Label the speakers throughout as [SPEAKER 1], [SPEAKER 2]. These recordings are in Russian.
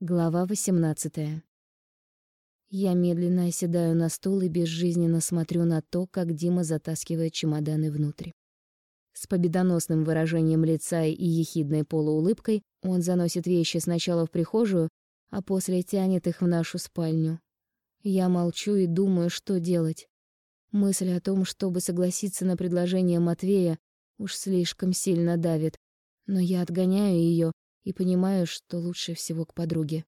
[SPEAKER 1] Глава 18. Я медленно оседаю на стул и безжизненно смотрю на то, как Дима затаскивает чемоданы внутрь. С победоносным выражением лица и ехидной полуулыбкой он заносит вещи сначала в прихожую, а после тянет их в нашу спальню. Я молчу и думаю, что делать. Мысль о том, чтобы согласиться на предложение Матвея, уж слишком сильно давит, но я отгоняю ее и понимаю, что лучше всего к подруге.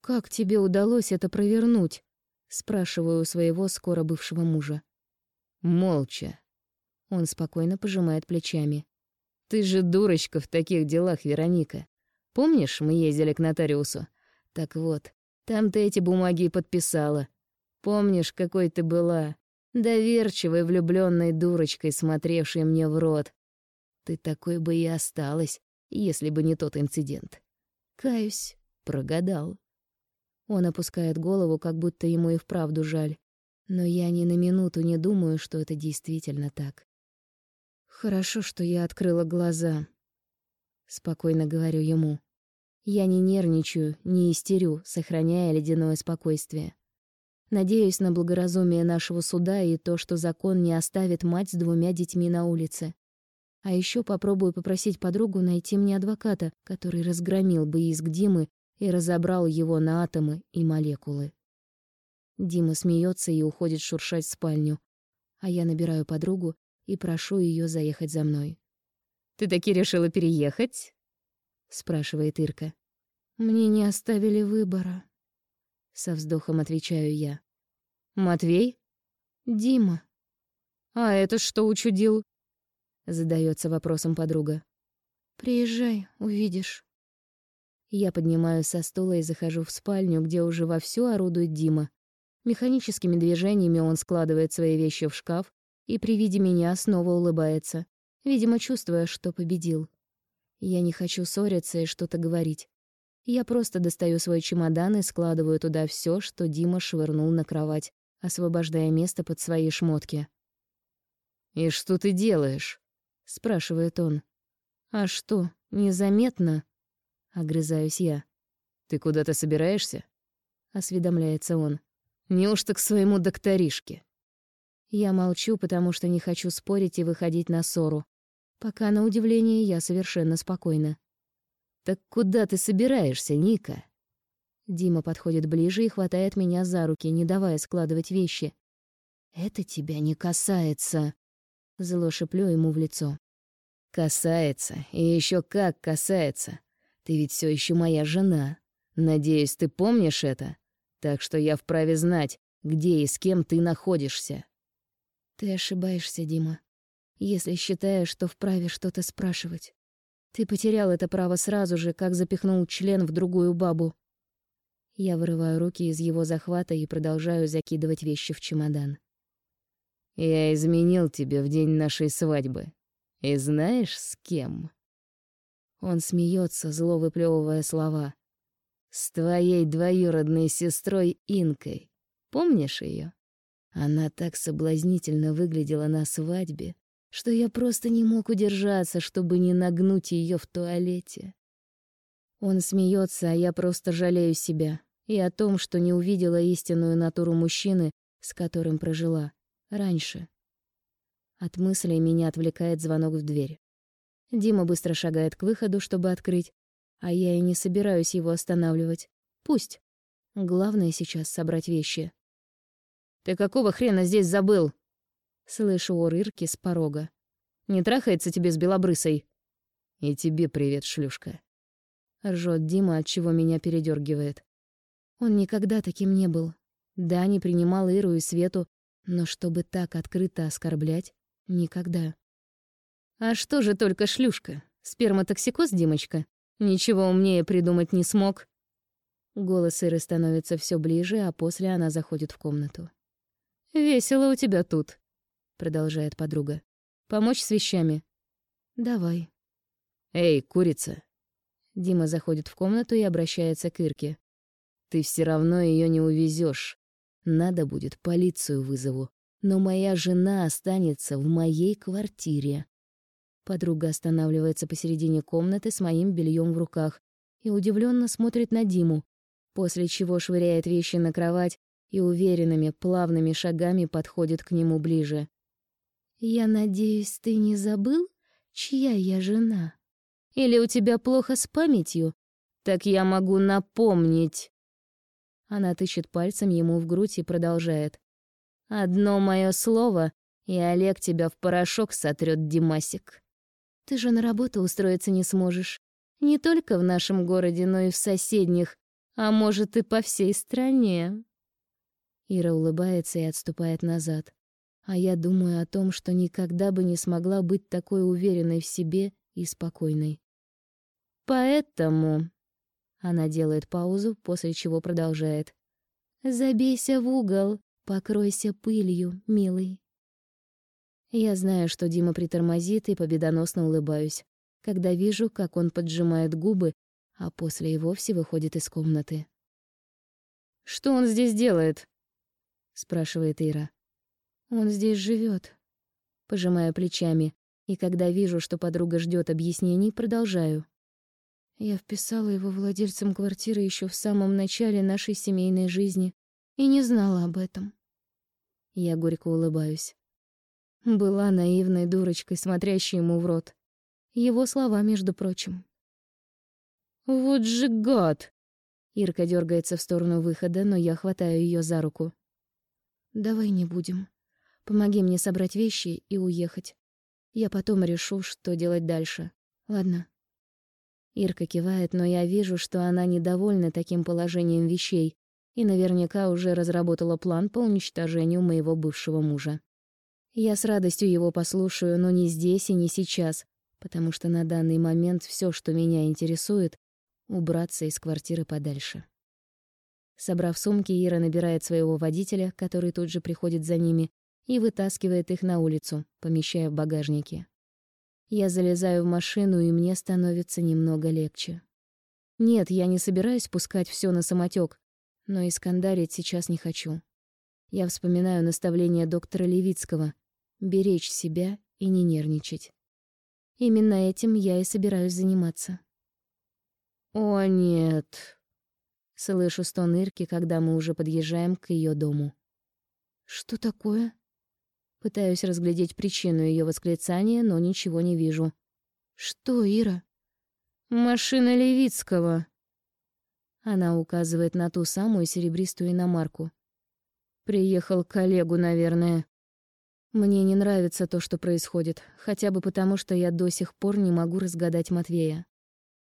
[SPEAKER 1] «Как тебе удалось это провернуть?» — спрашиваю у своего скоро бывшего мужа.
[SPEAKER 2] «Молча».
[SPEAKER 1] Он спокойно пожимает плечами.
[SPEAKER 2] «Ты же дурочка в таких делах, Вероника. Помнишь, мы ездили к нотариусу? Так вот, там ты эти бумаги подписала. Помнишь, какой ты была? Доверчивой, влюбленной дурочкой, смотревшей мне в рот. Ты такой бы и осталась, если бы не тот инцидент. Каюсь, прогадал.
[SPEAKER 1] Он опускает голову, как будто ему и вправду жаль. Но я ни на минуту не думаю, что это действительно так. Хорошо, что я открыла глаза. Спокойно говорю ему. Я не нервничаю, не истерю, сохраняя ледяное спокойствие. Надеюсь на благоразумие нашего суда и то, что закон не оставит мать с двумя детьми на улице. А еще попробую попросить подругу найти мне адвоката, который разгромил бы иск Димы и разобрал его на атомы и молекулы. Дима смеется и уходит шуршать в спальню, а я набираю подругу и прошу ее заехать за мной.
[SPEAKER 2] «Ты таки решила переехать?» — спрашивает Ирка.
[SPEAKER 1] «Мне не оставили выбора», — со вздохом отвечаю я.
[SPEAKER 2] «Матвей?»
[SPEAKER 1] «Дима».
[SPEAKER 2] «А этот что учудил?»
[SPEAKER 1] Задается вопросом подруга. Приезжай, увидишь. Я поднимаюсь со стула и захожу в спальню, где уже вовсю орудует Дима. Механическими движениями он складывает свои вещи в шкаф и при виде меня снова улыбается, видимо, чувствуя, что победил. Я не хочу ссориться и что-то говорить. Я просто достаю свой чемодан и складываю туда все, что Дима швырнул на кровать, освобождая место под свои шмотки.
[SPEAKER 2] «И что ты делаешь?»
[SPEAKER 1] Спрашивает он. А что, незаметно? Огрызаюсь я.
[SPEAKER 2] Ты куда-то собираешься?
[SPEAKER 1] осведомляется он.
[SPEAKER 2] Неужто к своему докторишке?
[SPEAKER 1] Я молчу, потому что не хочу спорить и выходить на ссору. Пока, на удивление, я совершенно спокойна.
[SPEAKER 2] «Так куда ты собираешься, Ника?»
[SPEAKER 1] Дима подходит ближе и хватает меня за руки, не давая складывать вещи. «Это тебя не касается», Зло шеплю ему в лицо.
[SPEAKER 2] «Касается, и еще как касается. Ты ведь все еще моя жена. Надеюсь, ты помнишь это? Так что я вправе знать, где и с кем ты находишься».
[SPEAKER 1] «Ты ошибаешься, Дима, если считаешь, что вправе что-то спрашивать. Ты потерял это право сразу же, как запихнул член в другую бабу». Я вырываю руки из его захвата и продолжаю закидывать вещи в чемодан.
[SPEAKER 2] Я изменил тебе в день нашей свадьбы. И знаешь, с кем?»
[SPEAKER 1] Он смеется, зло выплевывая слова.
[SPEAKER 2] «С твоей двоюродной сестрой Инкой. Помнишь ее? Она так соблазнительно выглядела на свадьбе, что я просто не мог удержаться, чтобы не нагнуть ее в туалете».
[SPEAKER 1] Он смеется, а я просто жалею себя и о том, что не увидела истинную натуру мужчины, с которым прожила. Раньше. От мыслей меня отвлекает звонок в дверь. Дима быстро шагает к выходу, чтобы открыть, а я и не собираюсь его останавливать. Пусть. Главное сейчас собрать вещи.
[SPEAKER 2] «Ты какого хрена здесь забыл?»
[SPEAKER 1] Слышу ор Ирки с порога.
[SPEAKER 2] «Не трахается тебе с белобрысой?» «И тебе привет, шлюшка».
[SPEAKER 1] Ржет Дима, от чего меня передергивает. Он никогда таким не был. Да, не принимал Иру и Свету, но чтобы так открыто оскорблять — никогда.
[SPEAKER 2] «А что же только шлюшка? Сперматоксикоз, Димочка? Ничего умнее придумать не смог?»
[SPEAKER 1] Голос Иры становится все ближе, а после она заходит в комнату.
[SPEAKER 2] «Весело у тебя тут», — продолжает подруга. «Помочь с вещами?»
[SPEAKER 1] «Давай».
[SPEAKER 2] «Эй, курица!»
[SPEAKER 1] Дима заходит в комнату и обращается к Ирке.
[SPEAKER 2] «Ты все равно ее не увезешь. Надо будет, полицию вызову. Но моя жена останется в моей квартире.
[SPEAKER 1] Подруга останавливается посередине комнаты с моим бельем в руках и удивленно смотрит на Диму, после чего швыряет вещи на кровать и уверенными, плавными шагами подходит к нему ближе. «Я надеюсь, ты не забыл, чья я жена? Или у тебя плохо с памятью? Так я могу напомнить». Она тычет пальцем ему в грудь и продолжает. «Одно мое слово, и Олег тебя в порошок сотрет, Димасик. Ты же на работу устроиться не сможешь. Не только в нашем городе, но и в соседних, а может и по всей стране». Ира улыбается и отступает назад. А я думаю о том, что никогда бы не смогла быть такой уверенной в себе и спокойной. Поэтому она делает паузу, после чего продолжает: Забейся в угол, покройся пылью, милый. Я знаю, что Дима притормозит и победоносно улыбаюсь, когда вижу, как он поджимает губы, а после и вовсе выходит из комнаты.
[SPEAKER 2] Что он здесь делает?
[SPEAKER 1] спрашивает Ира. Он здесь живет. Пожимаю плечами, и когда вижу, что подруга ждет объяснений, продолжаю. Я вписала его владельцем квартиры еще в самом начале нашей семейной жизни и не знала об этом. Я горько улыбаюсь. Была наивной дурочкой, смотрящей ему в рот. Его слова, между прочим.
[SPEAKER 2] «Вот же гад!»
[SPEAKER 1] Ирка дергается в сторону выхода, но я хватаю ее за руку. Давай не будем. Помоги мне собрать вещи и уехать. Я потом решу, что делать дальше. Ладно. Ирка кивает, но я вижу, что она недовольна таким положением вещей и наверняка уже разработала план по уничтожению моего бывшего мужа. Я с радостью его послушаю, но не здесь и не сейчас, потому что на данный момент все, что меня интересует, убраться из квартиры подальше. Собрав сумки, Ира набирает своего водителя, который тут же приходит за ними, и вытаскивает их на улицу, помещая в багажнике. Я залезаю в машину, и мне становится немного легче. Нет, я не собираюсь пускать все на самотек, но и скандалить сейчас не хочу. Я вспоминаю наставление доктора Левицкого — беречь себя и не нервничать. Именно этим я и собираюсь заниматься.
[SPEAKER 2] «О, нет!»
[SPEAKER 1] Слышу стон Ирки, когда мы уже подъезжаем к ее дому. «Что такое?» Пытаюсь разглядеть причину ее восклицания, но ничего не вижу. «Что, Ира?»
[SPEAKER 2] «Машина Левицкого».
[SPEAKER 1] Она указывает на ту самую серебристую иномарку.
[SPEAKER 2] «Приехал коллегу, наверное».
[SPEAKER 1] Мне не нравится то, что происходит, хотя бы потому, что я до сих пор не могу разгадать Матвея.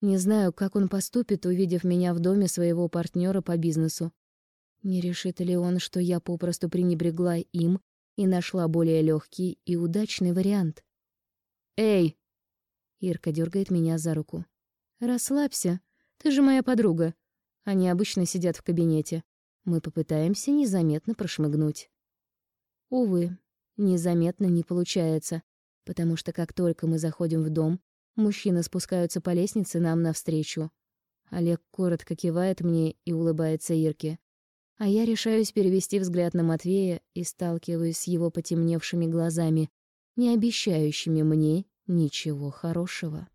[SPEAKER 1] Не знаю, как он поступит, увидев меня в доме своего партнера по бизнесу. Не решит ли он, что я попросту пренебрегла им и нашла более легкий и удачный вариант?
[SPEAKER 2] «Эй!»
[SPEAKER 1] Ирка дергает меня за руку. «Расслабься, ты же моя подруга. Они обычно сидят в кабинете. Мы попытаемся незаметно прошмыгнуть». Увы, незаметно не получается, потому что как только мы заходим в дом, Мужчины спускаются по лестнице нам навстречу. Олег коротко кивает мне и улыбается Ирке. А я решаюсь перевести взгляд на Матвея и сталкиваюсь с его потемневшими глазами, не обещающими мне ничего хорошего.